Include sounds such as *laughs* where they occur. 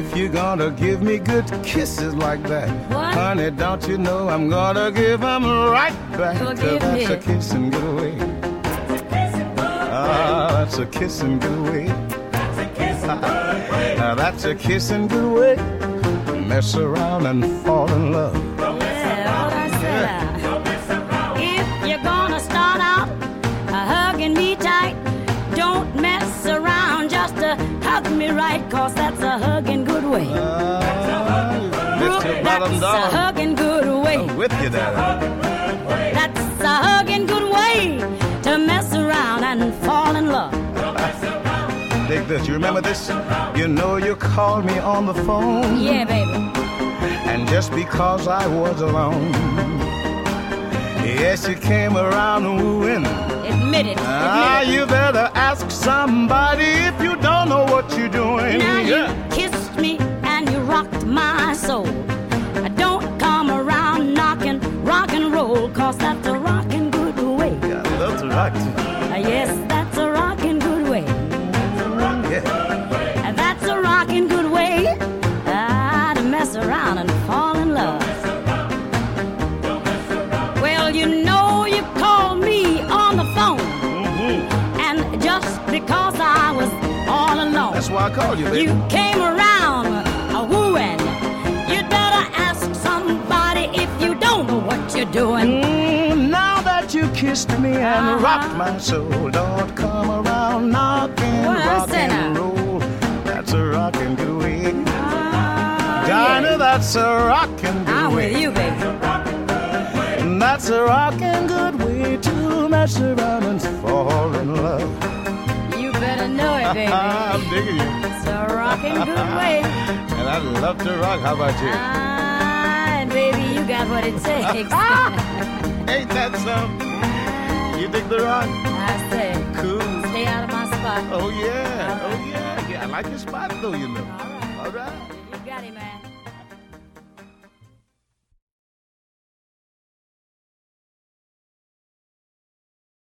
If you're gonna give me good kisses like that, What? honey, don't you know I'm gonna give 'em right back? Forgive that's me. a kiss and get away. Ah, that's a kiss and get away. Now that's a kiss and get away. Mess around and fall in love. Yeah, hug me right, cause that's a hugging good way. Uh, Your That's a hugging good way. I'm with you there. That's a hugging good way to mess around and fall in love. Take this. You remember this? You know you called me on the phone. Yeah, baby. And just because I was alone. Yes, you came around wooing. It. You kissed me and you rocked my soul. I don't come around knocking rock and roll, cause that's a rockin' good way. yeah, that's right. Uh, Yes, That's why I called you, baby. You came around a wooing. You'd better ask somebody if you don't know what you're doing. Mm, now that you kissed me and Uh-huh. rocked my soul, don't come around knocking What rock and roll. That's a rockin' good way. Ah, Dinah, yeah. that's a rockin' good I'm with you, baby. That's a rockin' good way to mess around and fall in love. You better know it, baby. I'm digging you. It's a rockin' good way. And I love to rock. How about you? Ah, and baby, you got what it takes. *laughs* Ain't that some? You dig the rock? I say, Cool. stay out of my spot. Oh yeah. Oh yeah. Yeah, I like your spot though, you know. All right. All right. You got it, man.